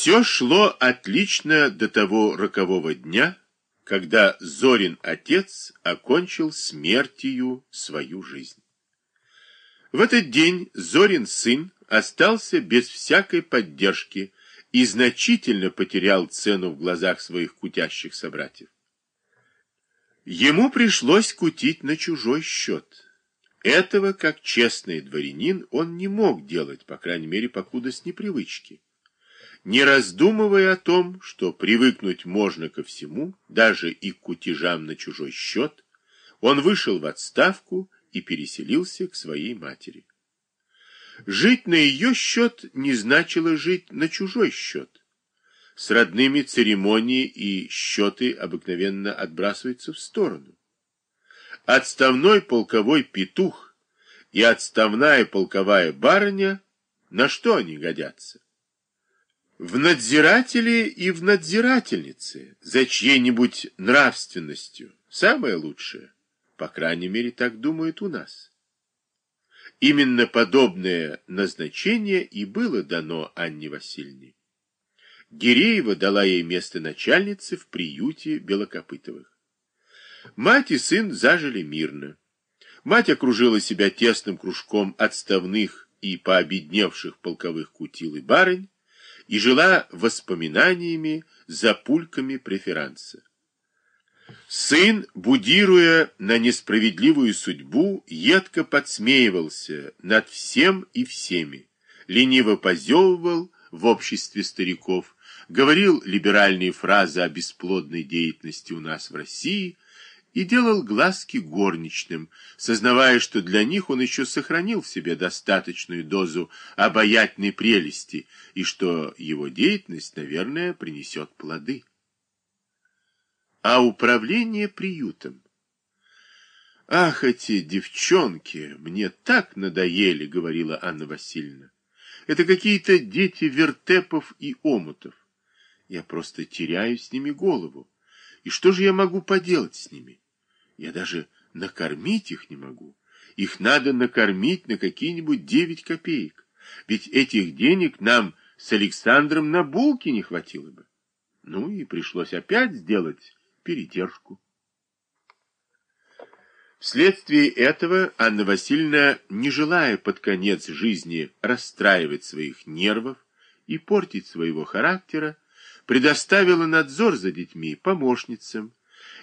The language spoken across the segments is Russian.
Все шло отлично до того рокового дня, когда Зорин отец окончил смертью свою жизнь. В этот день Зорин сын остался без всякой поддержки и значительно потерял цену в глазах своих кутящих собратьев. Ему пришлось кутить на чужой счет. Этого, как честный дворянин, он не мог делать, по крайней мере, покуда с непривычки. Не раздумывая о том, что привыкнуть можно ко всему, даже и к кутежам на чужой счет, он вышел в отставку и переселился к своей матери. Жить на ее счет не значило жить на чужой счет. С родными церемонии и счеты обыкновенно отбрасываются в сторону. Отставной полковой петух и отставная полковая барыня, на что они годятся? В надзирателе и в надзирательнице, за чьей-нибудь нравственностью, самое лучшее. По крайней мере, так думают у нас. Именно подобное назначение и было дано Анне Васильевне. Гиреева дала ей место начальницы в приюте Белокопытовых. Мать и сын зажили мирно. Мать окружила себя тесным кружком отставных и пообедневших полковых кутил и барынь и жила воспоминаниями за пульками преферанса. Сын, будируя на несправедливую судьбу, едко подсмеивался над всем и всеми, лениво позевывал в обществе стариков, говорил либеральные фразы о бесплодной деятельности у нас в России и делал глазки горничным, сознавая, что для них он еще сохранил в себе достаточную дозу обаятельной прелести и что его деятельность, наверное, принесет плоды а управление приютом. «Ах, эти девчонки, мне так надоели», — говорила Анна Васильевна. «Это какие-то дети вертепов и омутов. Я просто теряю с ними голову. И что же я могу поделать с ними? Я даже накормить их не могу. Их надо накормить на какие-нибудь девять копеек. Ведь этих денег нам с Александром на булки не хватило бы. Ну и пришлось опять сделать передержку. Вследствие этого Анна Васильевна, не желая под конец жизни расстраивать своих нервов и портить своего характера, предоставила надзор за детьми помощницам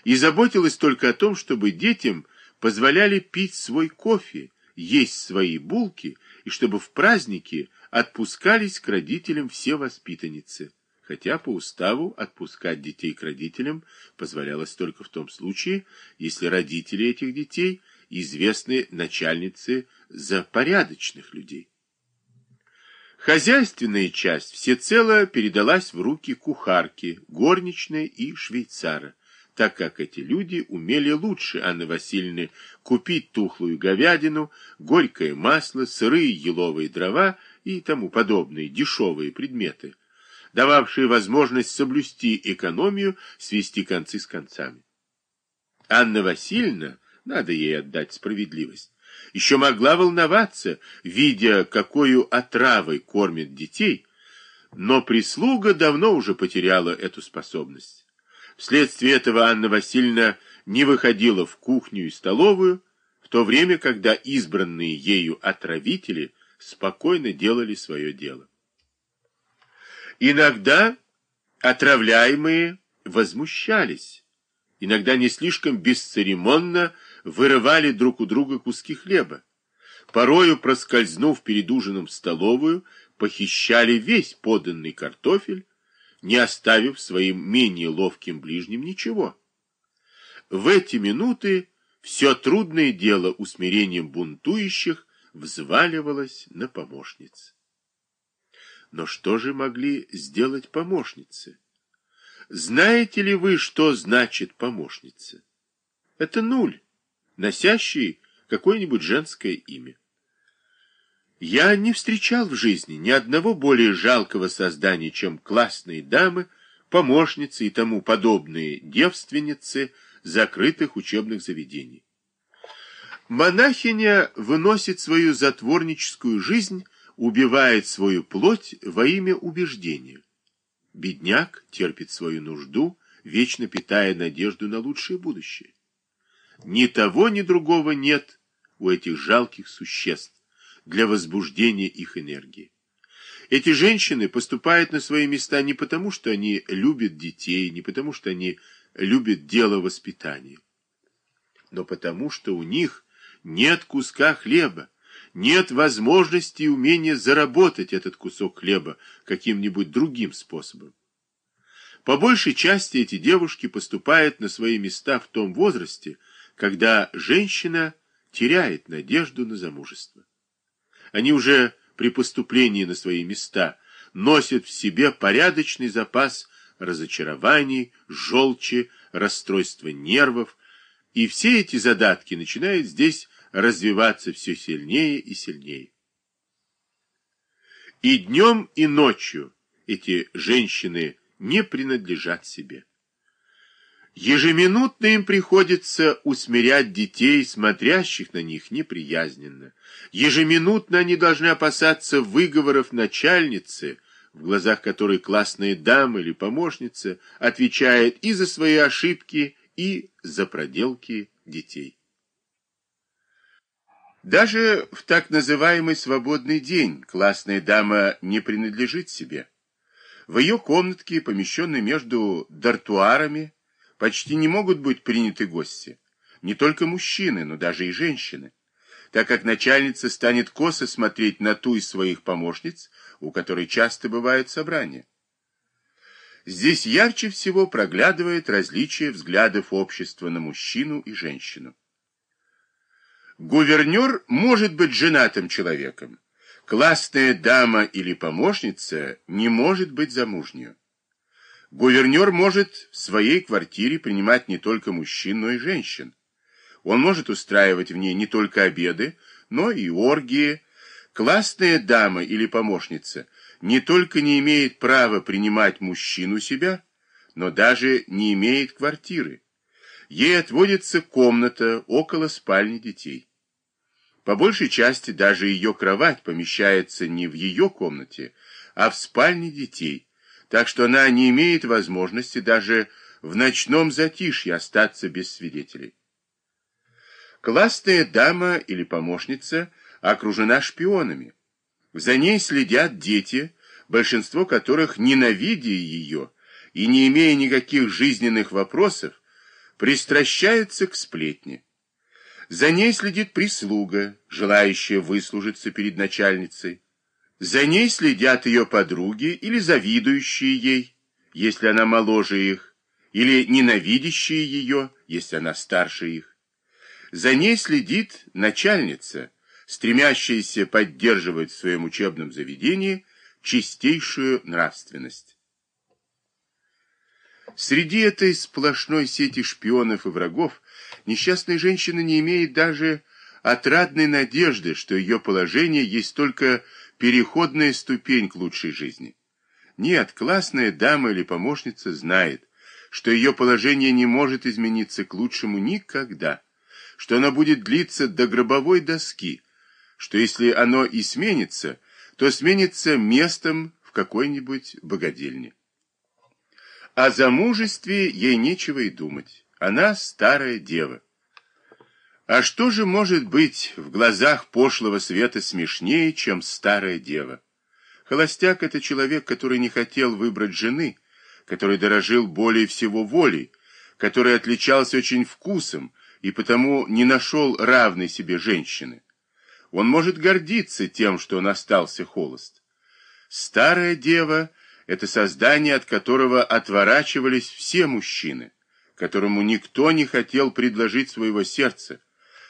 и заботилась только о том, чтобы детям позволяли пить свой кофе, есть свои булки и чтобы в праздники отпускались к родителям все воспитанницы хотя по уставу отпускать детей к родителям позволялось только в том случае, если родители этих детей известны начальницы за порядочных людей. Хозяйственная часть всецело передалась в руки кухарки, горничной и швейцара, так как эти люди умели лучше Анны Васильевны купить тухлую говядину, горькое масло, сырые еловые дрова и тому подобные дешевые предметы, дававшие возможность соблюсти экономию, свести концы с концами. Анна Васильевна, надо ей отдать справедливость, еще могла волноваться, видя, какую отравой кормят детей, но прислуга давно уже потеряла эту способность. Вследствие этого Анна Васильевна не выходила в кухню и столовую, в то время, когда избранные ею отравители спокойно делали свое дело. Иногда отравляемые возмущались, иногда не слишком бесцеремонно вырывали друг у друга куски хлеба. Порою, проскользнув перед ужином в столовую, похищали весь поданный картофель, не оставив своим менее ловким ближним ничего. В эти минуты все трудное дело усмирением бунтующих взваливалось на помощниц. Но что же могли сделать помощницы? Знаете ли вы, что значит помощница? Это нуль, носящий какое-нибудь женское имя. Я не встречал в жизни ни одного более жалкого создания, чем классные дамы, помощницы и тому подобные девственницы закрытых учебных заведений. Монахиня выносит свою затворническую жизнь убивает свою плоть во имя убеждения. Бедняк терпит свою нужду, вечно питая надежду на лучшее будущее. Ни того, ни другого нет у этих жалких существ для возбуждения их энергии. Эти женщины поступают на свои места не потому, что они любят детей, не потому, что они любят дело воспитания, но потому, что у них нет куска хлеба, нет возможности и умения заработать этот кусок хлеба каким-нибудь другим способом. По большей части эти девушки поступают на свои места в том возрасте, когда женщина теряет надежду на замужество. Они уже при поступлении на свои места носят в себе порядочный запас разочарований, желчи, расстройства нервов, и все эти задатки начинают здесь развиваться все сильнее и сильнее. И днем, и ночью эти женщины не принадлежат себе. Ежеминутно им приходится усмирять детей, смотрящих на них неприязненно. Ежеминутно они должны опасаться выговоров начальницы, в глазах которой классная дама или помощница отвечает и за свои ошибки, и за проделки детей. Даже в так называемый свободный день классная дама не принадлежит себе. В ее комнатке, помещенной между дартуарами, почти не могут быть приняты гости. Не только мужчины, но даже и женщины. Так как начальница станет косо смотреть на ту из своих помощниц, у которой часто бывают собрания. Здесь ярче всего проглядывает различие взглядов общества на мужчину и женщину. Гувернер может быть женатым человеком. Классная дама или помощница не может быть замужней. Гувернер может в своей квартире принимать не только мужчин, но и женщин. Он может устраивать в ней не только обеды, но и оргии. Классная дама или помощница не только не имеет права принимать мужчин у себя, но даже не имеет квартиры. Ей отводится комната около спальни детей. По большей части даже ее кровать помещается не в ее комнате, а в спальне детей, так что она не имеет возможности даже в ночном затишье остаться без свидетелей. Классная дама или помощница окружена шпионами. За ней следят дети, большинство которых, ненавидя ее и не имея никаких жизненных вопросов, пристращаются к сплетне. За ней следит прислуга, желающая выслужиться перед начальницей. За ней следят ее подруги или завидующие ей, если она моложе их, или ненавидящие ее, если она старше их. За ней следит начальница, стремящаяся поддерживать в своем учебном заведении чистейшую нравственность. Среди этой сплошной сети шпионов и врагов несчастная женщина не имеет даже отрадной надежды, что ее положение есть только переходная ступень к лучшей жизни. Нет, классная дама или помощница знает, что ее положение не может измениться к лучшему никогда, что оно будет длиться до гробовой доски, что если оно и сменится, то сменится местом в какой-нибудь богадельне. О замужестве ей нечего и думать. Она старая дева. А что же может быть в глазах пошлого света смешнее, чем старая дева? Холостяк — это человек, который не хотел выбрать жены, который дорожил более всего волей, который отличался очень вкусом и потому не нашел равной себе женщины. Он может гордиться тем, что он остался холост. Старая дева — это создание, от которого отворачивались все мужчины, которому никто не хотел предложить своего сердца,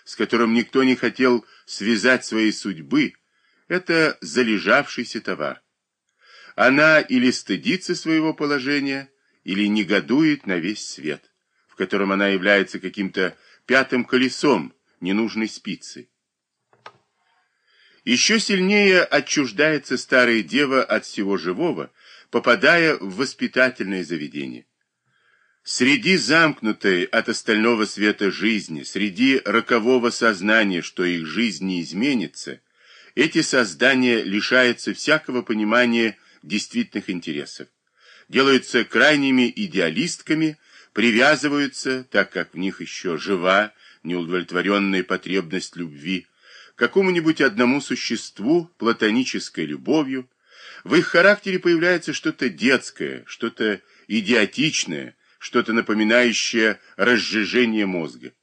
с которым никто не хотел связать своей судьбы, это залежавшийся товар. Она или стыдится своего положения, или негодует на весь свет, в котором она является каким-то пятым колесом ненужной спицы. Еще сильнее отчуждается старая дева от всего живого, попадая в воспитательное заведение. Среди замкнутой от остального света жизни, среди рокового сознания, что их жизнь не изменится, эти создания лишаются всякого понимания действительных интересов, делаются крайними идеалистками, привязываются, так как в них еще жива неудовлетворенная потребность любви, к какому-нибудь одному существу платонической любовью, в их характере появляется что-то детское, что-то идиотичное, что-то напоминающее разжижение мозга.